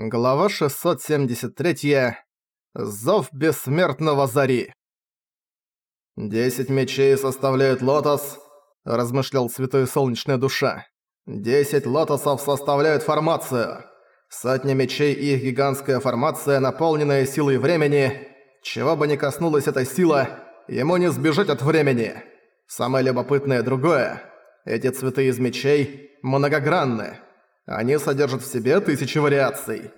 Глава 673. Зов бессмертного Зари. «Десять мечей составляют лотос», — размышлял Святой Солнечная Душа. «Десять лотосов составляют формацию. Сотня мечей и их гигантская формация, наполненная силой времени. Чего бы ни коснулась эта сила, ему не сбежать от времени. Самое любопытное другое. Эти цветы из мечей многогранны». Они содержат в себе тысячи вариаций.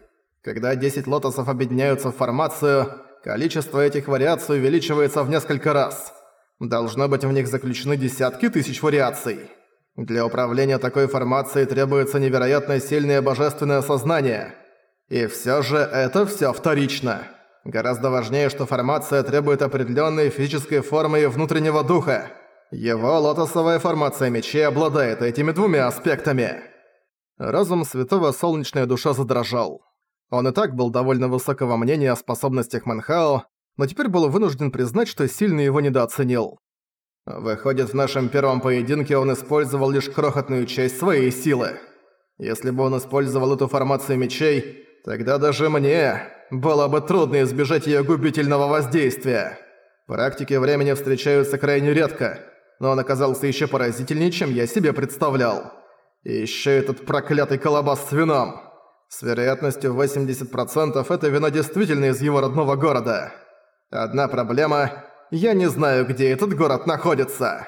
Когда 10 лотосов объединяются в формацию, количество этих вариаций увеличивается в несколько раз. Должно быть в них заключены десятки тысяч вариаций. Для управления такой формацией требуется невероятно сильное божественное сознание. И всё же это всё вторично. Гораздо важнее, что формация требует определённой физической формы и внутреннего духа. Его лотосовая формация мечей обладает этими двумя аспектами. Разум святого солнечная душа задрожал. Он и так был довольно высокого мнения о способностях Манхао, но теперь был вынужден признать, что сильно его недооценил. Выходит, в нашем первом поединке он использовал лишь крохотную часть своей силы. Если бы он использовал эту формацию мечей, тогда даже мне было бы трудно избежать её губительного воздействия. Практики времени встречаются крайне редко, но он оказался ещё поразительнее, чем я себе представлял. И ещё этот проклятый колобас с вином. С вероятностью 80% это вино действительно из его родного города. Одна проблема – я не знаю, где этот город находится.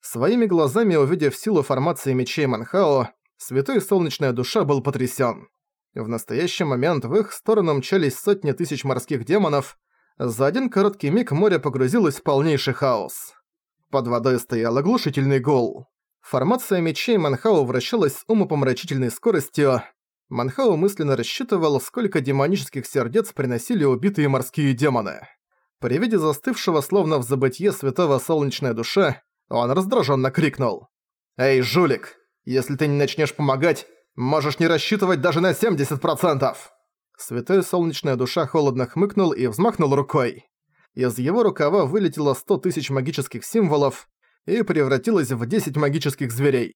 Своими глазами увидев силу формации мечей Манхао, Святой Солнечная Душа был потрясён. В настоящий момент в их сторону мчались сотни тысяч морских демонов, за один короткий миг море погрузилось в полнейший хаос. Под водой стоял оглушительный гул. Формация мечей Манхау вращалась с умопомрачительной скоростью. Манхау мысленно рассчитывал, сколько демонических сердец приносили убитые морские демоны. При виде застывшего словно в забытье святого солнечная душа, он раздраженно крикнул. «Эй, жулик, если ты не начнешь помогать, можешь не рассчитывать даже на 70%!» Святая солнечная душа холодно хмыкнул и взмахнул рукой. Из его рукава вылетело 100 тысяч магических символов, и превратилась в 10 магических зверей.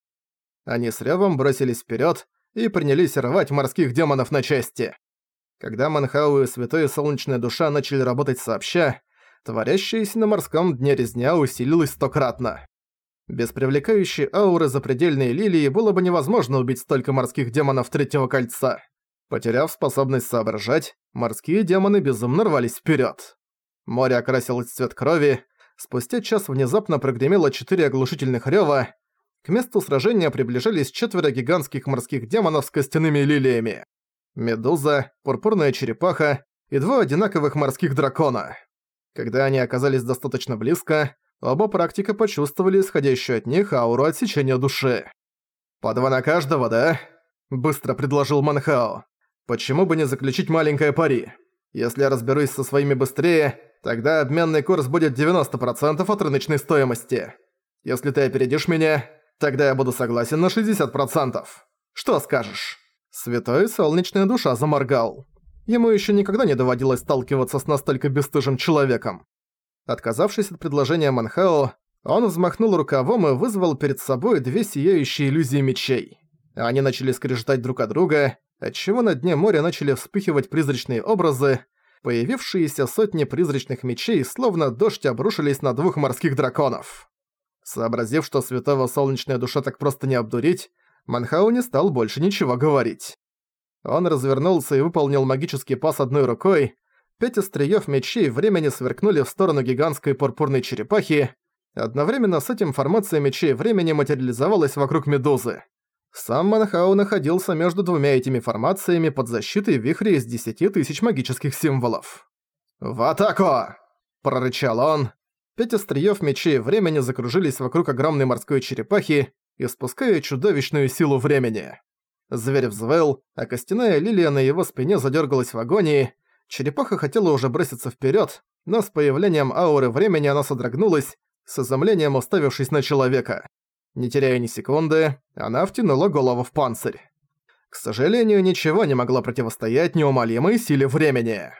Они с ревом бросились вперед и принялись рвать морских демонов на части. Когда Манхау и Святая Солнечная Душа начали работать сообща, творящаяся на морском дне резня усилилась стократно. Без привлекающей ауры запредельной лилии было бы невозможно убить столько морских демонов Третьего Кольца. Потеряв способность соображать, морские демоны безумно рвались вперед. Море окрасилось в цвет крови, Спустя час внезапно прогремело четыре оглушительных рёва. К месту сражения приближались четверо гигантских морских демонов с костяными лилиями. Медуза, пурпурная черепаха и два одинаковых морских дракона. Когда они оказались достаточно близко, оба практика почувствовали исходящую от них ауру отсечения души. «По два на каждого, да?» – быстро предложил Манхао. «Почему бы не заключить маленькое пари? Если я разберусь со своими быстрее, Тогда обменный курс будет 90% от рыночной стоимости. Если ты опередишь меня, тогда я буду согласен на 60%. Что скажешь?» Святой солнечная душа заморгал. Ему еще никогда не доводилось сталкиваться с настолько бесстыжим человеком. Отказавшись от предложения Манхао, он взмахнул рукавом и вызвал перед собой две сияющие иллюзии мечей. Они начали скрежетать друг от друга, отчего на дне моря начали вспыхивать призрачные образы, Появившиеся сотни призрачных мечей, словно дождь, обрушились на двух морских драконов. Сообразив, что святого солнечная душа так просто не обдурить, Манхау не стал больше ничего говорить. Он развернулся и выполнил магический пас одной рукой. Пять остриёв мечей времени сверкнули в сторону гигантской пурпурной черепахи. Одновременно с этим формация мечей времени материализовалась вокруг медузы. Сам Манхау находился между двумя этими формациями под защитой вихря из десяти тысяч магических символов. «В атаку!» – прорычал он. Пять остриёв мечей времени закружились вокруг огромной морской черепахи, испуская чудовищную силу времени. Зверь взвыл, а костяная лилия на его спине задергалась в агонии. Черепаха хотела уже броситься вперед, но с появлением ауры времени она содрогнулась, с изумлением уставившись на человека. Не теряя ни секунды, она втянула голову в панцирь. К сожалению, ничего не могло противостоять неумолимой силе времени.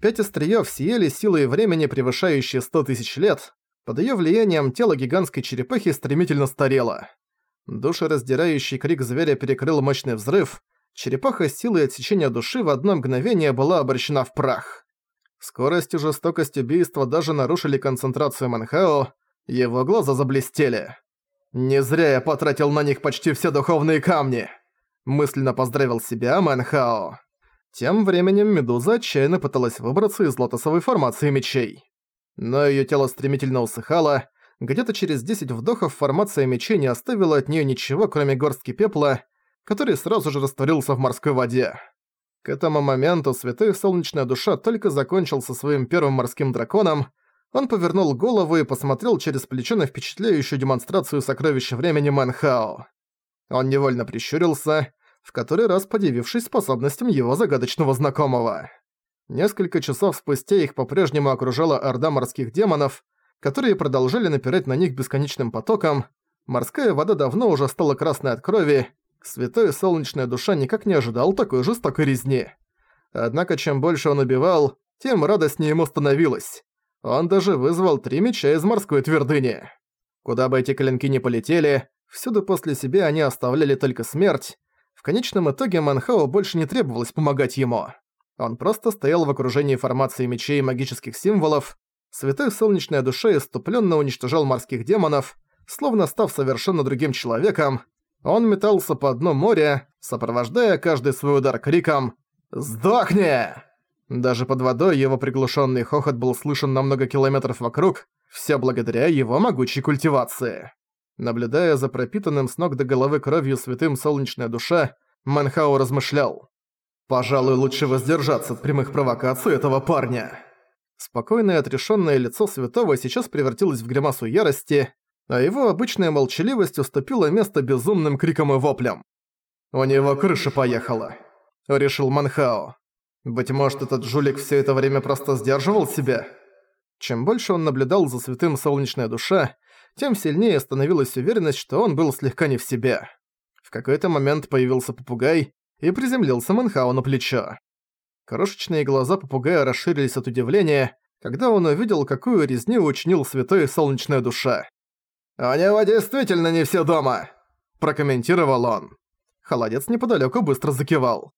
Пять остриёв съели силой времени, превышающие сто тысяч лет. Под её влиянием тело гигантской черепахи стремительно старело. Душераздирающий крик зверя перекрыл мощный взрыв. черепаха силы отсечения души в одно мгновение была обращена в прах. Скорость и жестокость убийства даже нарушили концентрацию Манхао, его глаза заблестели. «Не зря я потратил на них почти все духовные камни!» Мысленно поздравил себя Манхао. Тем временем Медуза отчаянно пыталась выбраться из лотосовой формации мечей. Но её тело стремительно усыхало, где-то через 10 вдохов формация мечей не оставила от неё ничего, кроме горстки пепла, который сразу же растворился в морской воде. К этому моменту Святая Солнечная Душа только закончил со своим первым морским драконом, он повернул голову и посмотрел через плечо на впечатляющую демонстрацию сокровища времени Манхао. Он невольно прищурился, в который раз подивившись способностям его загадочного знакомого. Несколько часов спустя их по-прежнему окружала орда морских демонов, которые продолжали напирать на них бесконечным потоком. Морская вода давно уже стала красной от крови, Святая Солнечная Душа никак не ожидал такой жестокой резни. Однако чем больше он убивал, тем радостнее ему становилось. Он даже вызвал три меча из морской твердыни. Куда бы эти клинки ни полетели, всюду после себя они оставляли только смерть. В конечном итоге Манхао больше не требовалось помогать ему. Он просто стоял в окружении формации мечей и магических символов. Святая Солнечная Душа иступленно уничтожал морских демонов, словно став совершенно другим человеком. Он метался по дну моря, сопровождая каждый свой удар криком «Сдохни!». Даже под водой его приглушенный хохот был слышен на много километров вокруг, все благодаря его могучей культивации. Наблюдая за пропитанным с ног до головы кровью святым солнечная душа, Манхау размышлял. Пожалуй, лучше воздержаться от прямых провокаций этого парня. Спокойное отрешенное лицо святого сейчас превратилось в гримасу ярости, а его обычная молчаливость уступила место безумным крикам и воплям. «У него крыша поехала», — решил Манхао. «Быть может, этот жулик все это время просто сдерживал себя?» Чем больше он наблюдал за святым солнечная душа, тем сильнее становилась уверенность, что он был слегка не в себе. В какой-то момент появился попугай, и приземлился Мэнхао на плечо. Крошечные глаза попугая расширились от удивления, когда он увидел, какую резню учинил святой солнечная душа. «У него действительно не все дома!» – прокомментировал он. Холодец неподалеку быстро закивал.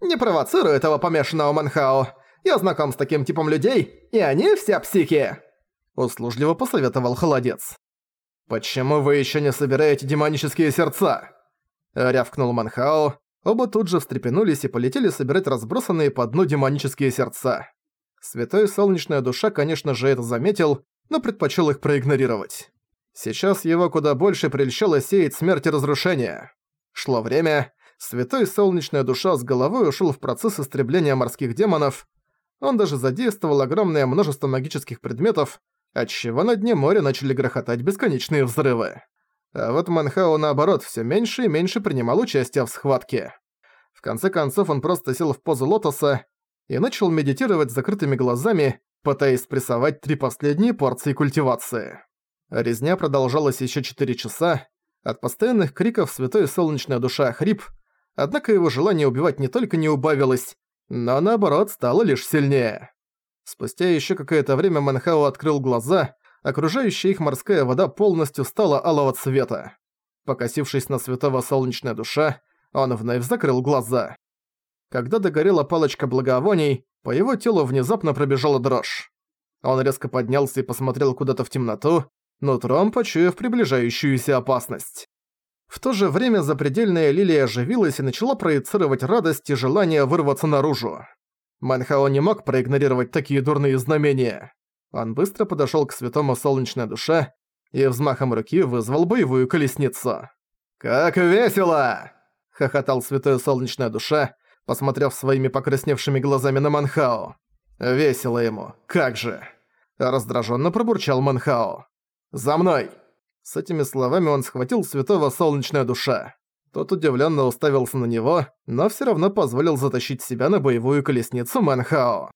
«Не провоцируй этого помешанного Манхао. Я знаком с таким типом людей, и они все психи!» Услужливо посоветовал Холодец. «Почему вы еще не собираете демонические сердца?» Рявкнул Манхао, Оба тут же встрепенулись и полетели собирать разбросанные по дну демонические сердца. Святой Солнечная Душа, конечно же, это заметил, но предпочел их проигнорировать. Сейчас его куда больше прельщало сеять смерть и разрушение. Шло время, Святой Солнечная Душа с головой ушел в процесс истребления морских демонов, он даже задействовал огромное множество магических предметов, отчего на дне моря начали грохотать бесконечные взрывы. А вот Манхао, наоборот, все меньше и меньше принимал участие в схватке. В конце концов, он просто сел в позу лотоса и начал медитировать с закрытыми глазами, пытаясь спрессовать три последние порции культивации. Резня продолжалась еще четыре часа, от постоянных криков святой солнечная душа хрип, однако его желание убивать не только не убавилось, но наоборот стало лишь сильнее. Спустя еще какое-то время Манхао открыл глаза окружающая их морская вода полностью стала алого цвета. Покосившись на святого солнечная душа, он вновь закрыл глаза. Когда догорела палочка благовоний, по его телу внезапно пробежала дрожь. Он резко поднялся и посмотрел куда-то в темноту, нутром почуяв приближающуюся опасность. В то же время запредельная лилия оживилась и начала проецировать радость и желание вырваться наружу. Манхао не мог проигнорировать такие дурные знамения. Он быстро подошёл к святому солнечная душа и взмахом руки вызвал боевую колесницу. «Как весело!» — хохотал святая солнечная душа, посмотрев своими покрасневшими глазами на Манхао. «Весело ему, как же!» Раздражённо пробурчал Манхао. «За мной!» С этими словами он схватил святого солнечная душа. Тот удивлённо уставился на него, но всё равно позволил затащить себя на боевую колесницу Манхао.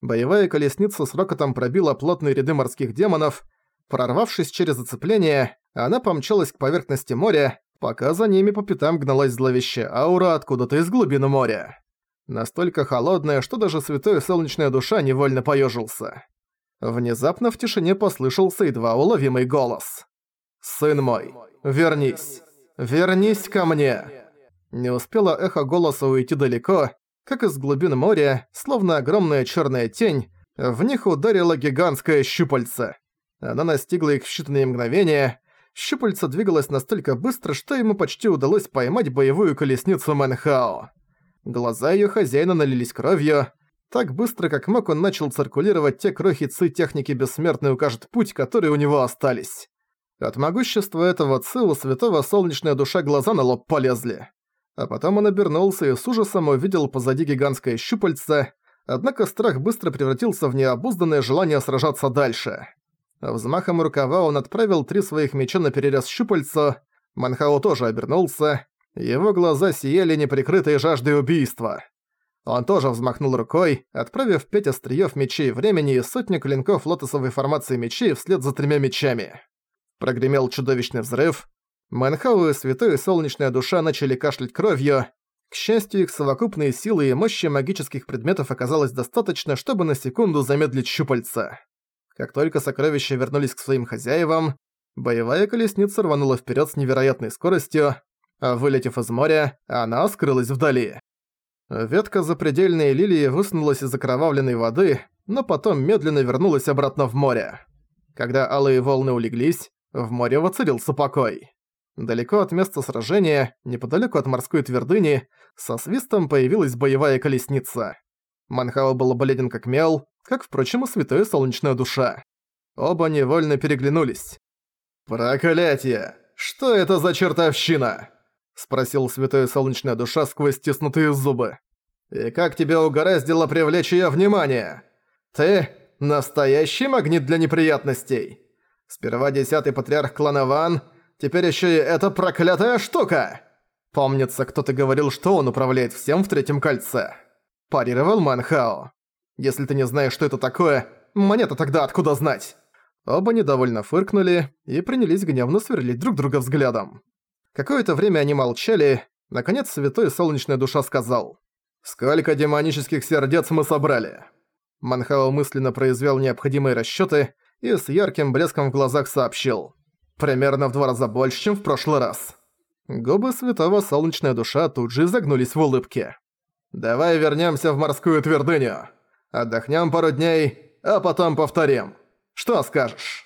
Боевая колесница с рокотом пробила плотные ряды морских демонов. Прорвавшись через зацепление, она помчалась к поверхности моря, пока за ними по пятам гналась зловещая аура откуда-то из глубины моря. Настолько холодная, что даже святой солнечная душа невольно поёжился. Внезапно в тишине послышался едва уловимый голос. «Сын мой, вернись! Вернись ко мне!» Не успело эхо голоса уйти далеко, как из глубин моря, словно огромная черная тень, в них ударила гигантское щупальце. Она настигла их в считанные мгновения. Щупальце двигалось настолько быстро, что ему почти удалось поймать боевую колесницу Мэнхао. Глаза её хозяина налились кровью. Так быстро, как мог, он начал циркулировать те крохи ци техники бессмертной укажет путь, которые у него остались. От могущества этого ци у святого солнечная душа глаза на лоб полезли. А потом он обернулся и с ужасом увидел позади гигантское щупальце, однако страх быстро превратился в необузданное желание сражаться дальше. Взмахом рукава он отправил три своих меча на перерез щупальца, Манхао тоже обернулся, его глаза сияли неприкрытые жаждой убийства. Он тоже взмахнул рукой, отправив пять остриёв мечей времени и сотню клинков лотосовой формации мечей вслед за тремя мечами. Прогремел чудовищный взрыв, Манхау и Святой Солнечная Душа начали кашлять кровью. К счастью, их совокупные силы и мощи магических предметов оказалось достаточно, чтобы на секунду замедлить щупальца. Как только сокровища вернулись к своим хозяевам, боевая колесница рванула вперед с невероятной скоростью, а вылетев из моря, она скрылась вдали. Ветка запредельной лилии высунулась из окровавленной воды, но потом медленно вернулась обратно в море. Когда алые волны улеглись, в море воцарился покой. Далеко от места сражения, неподалеку от морской твердыни, со свистом появилась боевая колесница. Манхао был бледен как мел, как, впрочем, и святая солнечная душа. Оба невольно переглянулись. «Проклятие! Что это за чертовщина?» — спросил святая солнечная душа сквозь стиснутые зубы. «И как тебя угораздило привлечь её внимание? Ты — настоящий магнит для неприятностей. Сперва десятый патриарх клана Ван — Теперь еще и эта проклятая штука! Помнится, кто-то говорил, что он управляет всем в третьем кольце. Парировал Манхао. Если ты не знаешь, что это такое, мне-то тогда откуда знать? Оба недовольно фыркнули и принялись гневно сверлить друг друга взглядом. Какое-то время они молчали, наконец Святой Солнечная Душа сказал. «Сколько демонических сердец мы собрали?» Манхао мысленно произвел необходимые расчёты и с ярким блеском в глазах сообщил. Примерно в два раза больше, чем в прошлый раз. Губы святого солнечная душа тут же загнулись в улыбке. «Давай вернёмся в морскую твердыню. Отдохнём пару дней, а потом повторим. Что скажешь?»